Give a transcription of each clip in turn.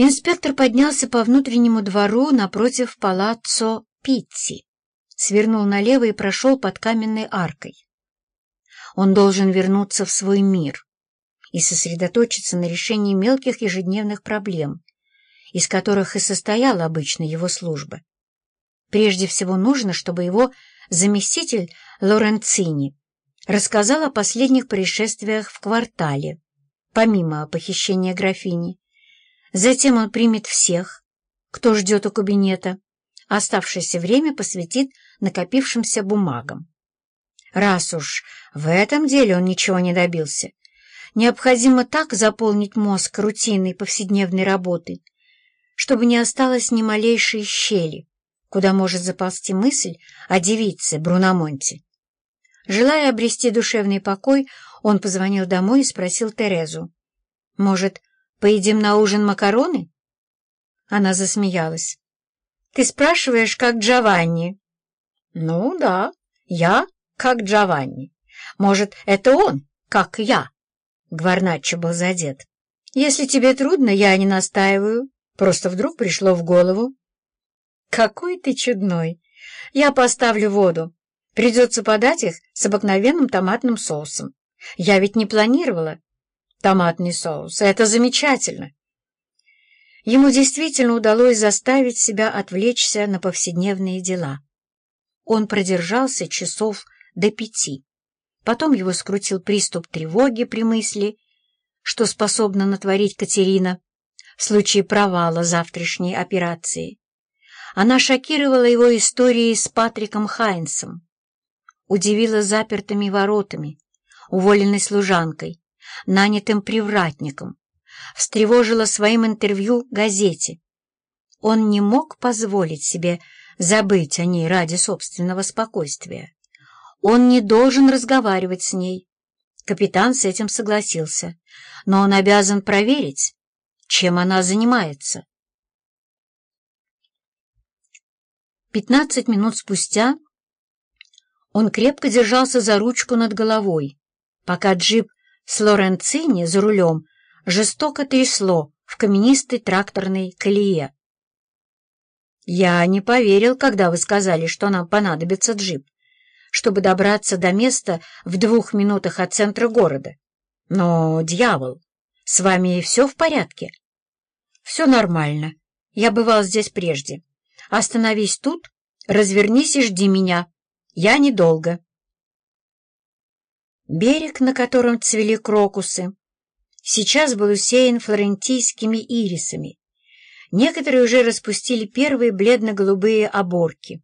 Инспектор поднялся по внутреннему двору напротив палаццо Питти, свернул налево и прошел под каменной аркой. Он должен вернуться в свой мир и сосредоточиться на решении мелких ежедневных проблем, из которых и состояла обычно его служба. Прежде всего нужно, чтобы его заместитель Лоренцини рассказал о последних происшествиях в квартале, помимо похищения графини, Затем он примет всех, кто ждет у кабинета, оставшееся время посвятит накопившимся бумагам. Раз уж в этом деле он ничего не добился, необходимо так заполнить мозг рутинной повседневной работой, чтобы не осталось ни малейшей щели, куда может заползти мысль о девице Бруномонте. Желая обрести душевный покой, он позвонил домой и спросил Терезу. «Может, Поедим на ужин макароны?» Она засмеялась. «Ты спрашиваешь, как Джованни?» «Ну да, я как Джованни. Может, это он, как я?» Гварначо был задет. «Если тебе трудно, я не настаиваю. Просто вдруг пришло в голову». «Какой ты чудной! Я поставлю воду. Придется подать их с обыкновенным томатным соусом. Я ведь не планировала томатный соус. Это замечательно. Ему действительно удалось заставить себя отвлечься на повседневные дела. Он продержался часов до пяти. Потом его скрутил приступ тревоги при мысли, что способна натворить Катерина в случае провала завтрашней операции. Она шокировала его историей с Патриком Хайнсом, удивила запертыми воротами, уволенной служанкой, нанятым привратником, встревожила своим интервью газете. Он не мог позволить себе забыть о ней ради собственного спокойствия. Он не должен разговаривать с ней. Капитан с этим согласился, но он обязан проверить, чем она занимается. Пятнадцать минут спустя он крепко держался за ручку над головой, пока джип с Лоренцини за рулем жестоко трясло в каменистой тракторной колее. «Я не поверил, когда вы сказали, что нам понадобится джип, чтобы добраться до места в двух минутах от центра города. Но, дьявол, с вами все в порядке?» «Все нормально. Я бывал здесь прежде. Остановись тут, развернись и жди меня. Я недолго». Берег, на котором цвели крокусы, сейчас был усеян флорентийскими ирисами. Некоторые уже распустили первые бледно-голубые оборки.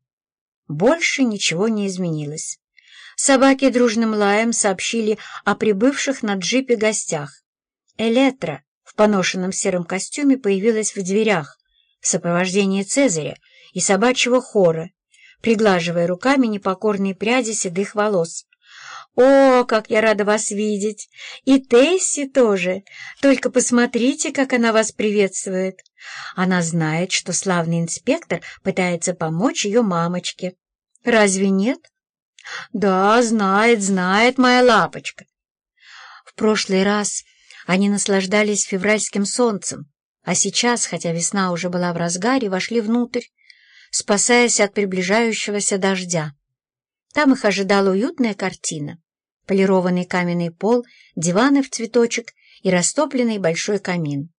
Больше ничего не изменилось. Собаки дружным лаем сообщили о прибывших на джипе гостях. Элетра в поношенном сером костюме появилась в дверях в сопровождении Цезаря и собачьего хора, приглаживая руками непокорные пряди седых волос. «О, как я рада вас видеть! И Тесси тоже! Только посмотрите, как она вас приветствует! Она знает, что славный инспектор пытается помочь ее мамочке. Разве нет?» «Да, знает, знает моя лапочка!» В прошлый раз они наслаждались февральским солнцем, а сейчас, хотя весна уже была в разгаре, вошли внутрь, спасаясь от приближающегося дождя. Там их ожидала уютная картина полированный каменный пол, диваны в цветочек и растопленный большой камин.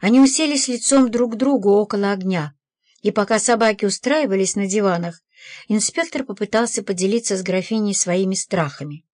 Они уселись лицом друг к другу около огня, и пока собаки устраивались на диванах, инспектор попытался поделиться с графиней своими страхами.